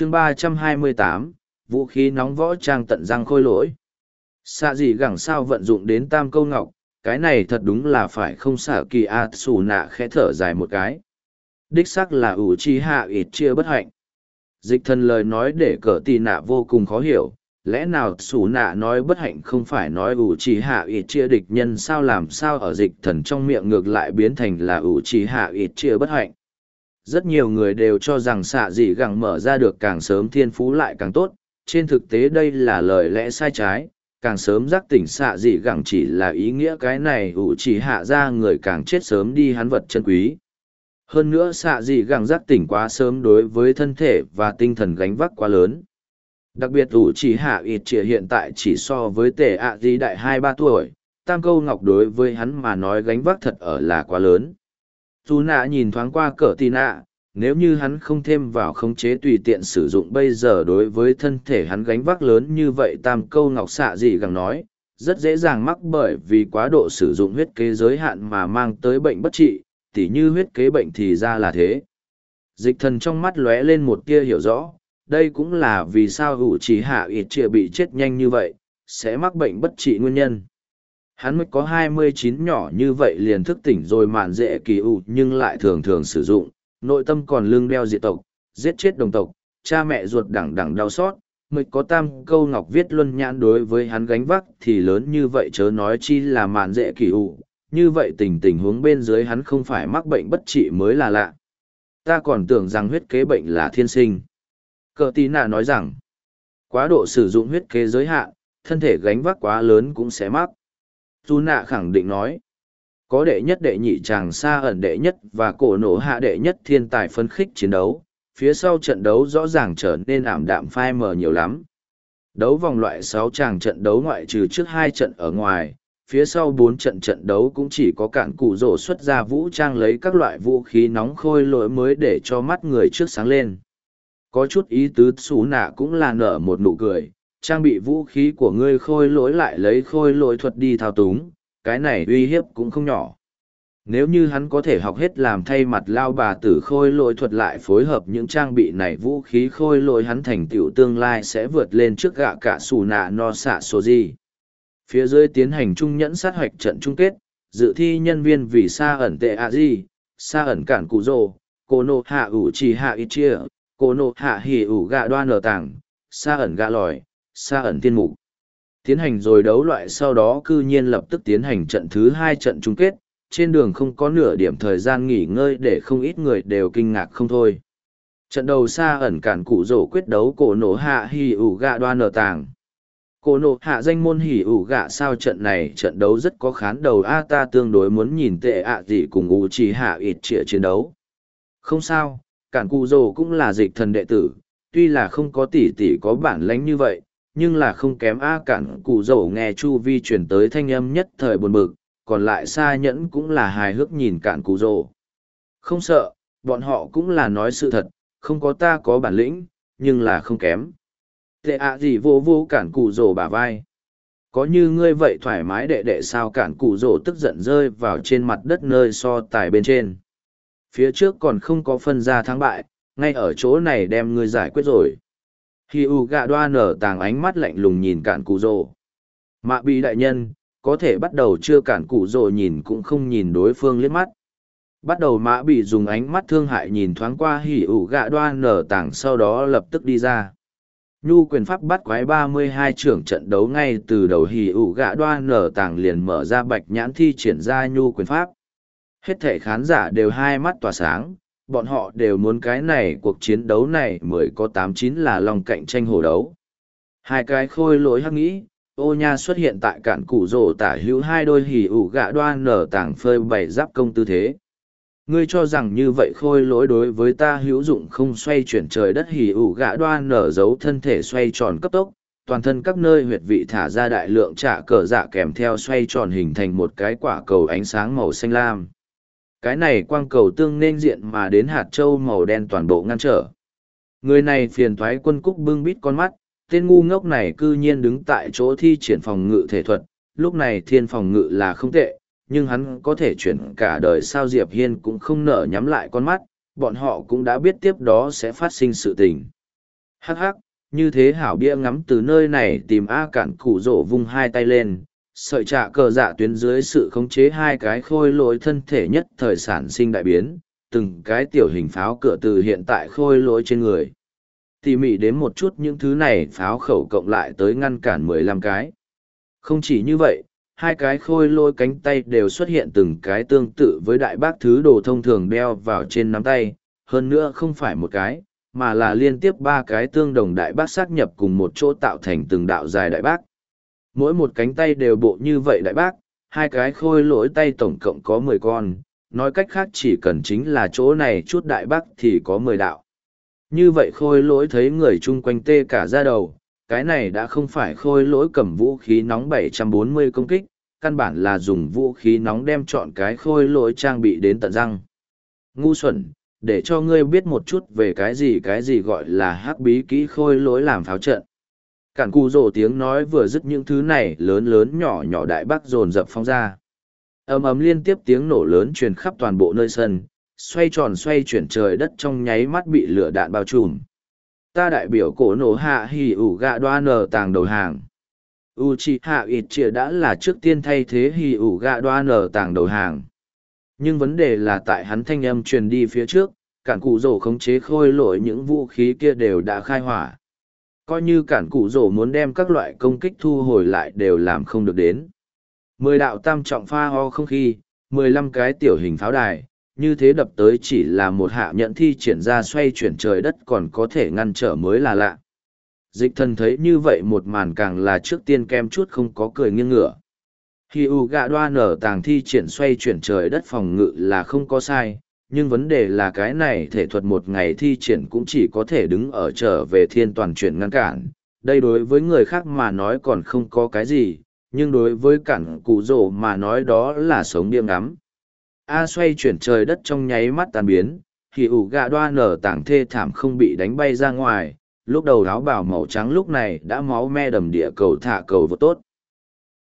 chương ba trăm hai mươi tám, vũ khí nóng võ trang tận răng khôi lỗi. Xạ gì gẳng sao vận dụng đến tam câu ngọc, cái này thật đúng là phải không xả kỳ a xù nạ khẽ thở dài một cái. Đích sắc là ủ chi hạ ít chia bất hạnh. Dịch thần lời nói để cờ tì nạ vô cùng khó hiểu, lẽ nào xù nạ nói bất hạnh không phải nói ủ trì hạ ít chia địch nhân sao làm sao ở dịch thần trong miệng ngược lại biến thành là ủ trì hạ ít chia bất hạnh rất nhiều người đều cho rằng xạ dị gẳng mở ra được càng sớm thiên phú lại càng tốt. Trên thực tế đây là lời lẽ sai trái, càng sớm giác tỉnh xạ dị gẳng chỉ là ý nghĩa cái này ủ chỉ hạ ra người càng chết sớm đi hắn vật chân quý. Hơn nữa xạ dị gẳng giác tỉnh quá sớm đối với thân thể và tinh thần gánh vác quá lớn. Đặc biệt ủ chỉ hạ ít trịa hiện tại chỉ so với tề ạ di đại hai ba tuổi, tam câu ngọc đối với hắn mà nói gánh vác thật ở là quá lớn dù nạ nhìn thoáng qua cỡ tì nạ, nếu như hắn không thêm vào khống chế tùy tiện sử dụng bây giờ đối với thân thể hắn gánh vác lớn như vậy tam câu ngọc xạ gì gằng nói, rất dễ dàng mắc bởi vì quá độ sử dụng huyết kế giới hạn mà mang tới bệnh bất trị, tỉ như huyết kế bệnh thì ra là thế. Dịch thần trong mắt lóe lên một tia hiểu rõ, đây cũng là vì sao hữu chỉ hạ ít trịa bị chết nhanh như vậy, sẽ mắc bệnh bất trị nguyên nhân hắn mới có hai mươi chín nhỏ như vậy liền thức tỉnh rồi mạn dễ kỳ ủ, nhưng lại thường thường sử dụng. Nội tâm còn lương đeo diệt tộc, giết chết đồng tộc, cha mẹ ruột đẳng đẳng đau xót. Mới có tam câu ngọc viết luân nhãn đối với hắn gánh vác thì lớn như vậy chớ nói chi là mạn dễ kỳ ủ. Như vậy tình tình huống bên dưới hắn không phải mắc bệnh bất trị mới là lạ. Ta còn tưởng rằng huyết kế bệnh là thiên sinh. Cờ tí nạ nói rằng, quá độ sử dụng huyết kế giới hạn, thân thể gánh vác quá lớn cũng sẽ mắc dù nạ khẳng định nói, có đệ nhất đệ nhị chàng xa ẩn đệ nhất và cổ nổ hạ đệ nhất thiên tài phân khích chiến đấu, phía sau trận đấu rõ ràng trở nên ảm đạm phai mờ nhiều lắm. Đấu vòng loại sáu chàng trận đấu ngoại trừ trước hai trận ở ngoài, phía sau bốn trận trận đấu cũng chỉ có cạn cụ rổ xuất ra vũ trang lấy các loại vũ khí nóng khôi lỗi mới để cho mắt người trước sáng lên. Có chút ý tứ, xú nạ cũng là nở một nụ cười trang bị vũ khí của ngươi khôi lỗi lại lấy khôi lỗi thuật đi thao túng cái này uy hiếp cũng không nhỏ. Nếu như hắn có thể học hết làm thay mặt lao bà tử khôi lỗi thuật lại phối hợp những trang bị này vũ khí khôi lỗi hắn thành tựu tương lai sẽ vượt lên trước gạ cả xù nạ no xạ số gì. Phía dưới tiến hành trung nhẫn sát hoạch trận chung kết, dự thi nhân viên vì xa ẩn tệ a di, xa ẩn cản cụ rồ, cô nộ hạ ủ trì hạ ít chia, cô nộ hạ hỉ ủ gạ đoan ở tảng, xa ẩn gạ lòi, xa ẩn tiên mục tiến hành rồi đấu loại sau đó cư nhiên lập tức tiến hành trận thứ hai trận chung kết, trên đường không có nửa điểm thời gian nghỉ ngơi để không ít người đều kinh ngạc không thôi. Trận đầu xa ẩn cản cụ rổ quyết đấu cổ nổ hạ hỉ ủ gạ đoan nở tàng. Cổ nổ hạ danh môn hỉ ủ gạ sao trận này trận đấu rất có khán đầu A ta tương đối muốn nhìn tệ ạ gì cùng ủ chỉ hạ ít trịa chiến đấu. Không sao, cản cụ rổ cũng là dịch thần đệ tử, tuy là không có tỷ tỷ có bản lánh như vậy, nhưng là không kém a cản cụ dầu nghe chu vi chuyển tới thanh âm nhất thời buồn bực, còn lại xa nhẫn cũng là hài hước nhìn cản cụ dầu. Không sợ, bọn họ cũng là nói sự thật, không có ta có bản lĩnh, nhưng là không kém. Tệ ạ gì vô vô cản cụ rổ bả vai. Có như ngươi vậy thoải mái đệ đệ sao cản cụ rổ tức giận rơi vào trên mặt đất nơi so tài bên trên. Phía trước còn không có phân ra thắng bại, ngay ở chỗ này đem ngươi giải quyết rồi. Hi U gạ đoa nở tàng ánh mắt lạnh lùng nhìn cản cụ rồ. Mạ bị đại nhân, có thể bắt đầu chưa cản cụ rồ nhìn cũng không nhìn đối phương liếc mắt. Bắt đầu mã bị dùng ánh mắt thương hại nhìn thoáng qua hỉ ủ gạ đoa nở tàng sau đó lập tức đi ra. Nhu quyền pháp bắt quái 32 trưởng trận đấu ngay từ đầu hỉ ủ gạ đoa nở tàng liền mở ra bạch nhãn thi triển ra nhu quyền pháp. Hết thể khán giả đều hai mắt tỏa sáng, bọn họ đều muốn cái này cuộc chiến đấu này mới có tám chín là lòng cạnh tranh hồ đấu. Hai cái khôi lỗi hắc nghĩ, ô nha xuất hiện tại cạn củ rổ tả hữu hai đôi hỉ ủ gạ đoan nở tảng phơi bảy giáp công tư thế. Ngươi cho rằng như vậy khôi lỗi đối với ta hữu dụng không xoay chuyển trời đất hỉ ủ gạ đoan nở giấu thân thể xoay tròn cấp tốc, toàn thân các nơi huyệt vị thả ra đại lượng trả cờ dạ kèm theo xoay tròn hình thành một cái quả cầu ánh sáng màu xanh lam cái này quang cầu tương nên diện mà đến hạt châu màu đen toàn bộ ngăn trở. Người này phiền thoái quân cúc bưng bít con mắt, tên ngu ngốc này cư nhiên đứng tại chỗ thi triển phòng ngự thể thuật, lúc này thiên phòng ngự là không tệ, nhưng hắn có thể chuyển cả đời sao Diệp Hiên cũng không nở nhắm lại con mắt, bọn họ cũng đã biết tiếp đó sẽ phát sinh sự tình. Hắc hắc, như thế hảo bia ngắm từ nơi này tìm A cản cụ rổ vung hai tay lên, sợi trạ cờ dạ tuyến dưới sự khống chế hai cái khôi lỗi thân thể nhất thời sản sinh đại biến, từng cái tiểu hình pháo cửa từ hiện tại khôi lỗi trên người. Tỉ mỉ đến một chút những thứ này pháo khẩu cộng lại tới ngăn cản mười lăm cái. Không chỉ như vậy, hai cái khôi lôi cánh tay đều xuất hiện từng cái tương tự với đại bác thứ đồ thông thường đeo vào trên nắm tay, hơn nữa không phải một cái, mà là liên tiếp ba cái tương đồng đại bác sát nhập cùng một chỗ tạo thành từng đạo dài đại bác. Mỗi một cánh tay đều bộ như vậy đại bác, hai cái khôi lỗi tay tổng cộng có mười con, nói cách khác chỉ cần chính là chỗ này chút đại bác thì có mười đạo. Như vậy khôi lỗi thấy người chung quanh tê cả ra đầu, cái này đã không phải khôi lỗi cầm vũ khí nóng 740 công kích, căn bản là dùng vũ khí nóng đem chọn cái khôi lỗi trang bị đến tận răng. Ngu xuẩn, để cho ngươi biết một chút về cái gì cái gì gọi là hắc bí kỹ khôi lỗi làm pháo trận. Cản cù rổ tiếng nói vừa dứt những thứ này lớn lớn nhỏ nhỏ đại bác dồn dập phong ra. ầm ầm liên tiếp tiếng nổ lớn truyền khắp toàn bộ nơi sân, xoay tròn xoay chuyển trời đất trong nháy mắt bị lửa đạn bao trùm. Ta đại biểu cổ nổ hạ hỉ ủ gạ đoa nờ tàng đầu hàng. U Itchia hạ ít đã là trước tiên thay thế hỉ ủ gạ đoa nờ tàng đầu hàng. Nhưng vấn đề là tại hắn thanh âm truyền đi phía trước cản cụ rổ khống chế khôi lỗi những vũ khí kia đều đã khai hỏa coi như cản cụ rổ muốn đem các loại công kích thu hồi lại đều làm không được đến mười đạo tam trọng pha ho không khi, mười lăm cái tiểu hình pháo đài như thế đập tới chỉ là một hạ nhận thi triển ra xoay chuyển trời đất còn có thể ngăn trở mới là lạ. Dịch thần thấy như vậy một màn càng là trước tiên kem chút không có cười nghiêng ngửa. Khi U gạ đoa nở tàng thi triển xoay chuyển trời đất phòng ngự là không có sai, nhưng vấn đề là cái này thể thuật một ngày thi triển cũng chỉ có thể đứng ở trở về thiên toàn chuyển ngăn cản. Đây đối với người khác mà nói còn không có cái gì, nhưng đối với cản cụ rổ mà nói đó là sống điêm ngắm. A xoay chuyển trời đất trong nháy mắt tàn biến, thì ủ gạ đoa nở tảng thê thảm không bị đánh bay ra ngoài, lúc đầu áo bào màu trắng lúc này đã máu me đầm địa cầu thả cầu vô tốt.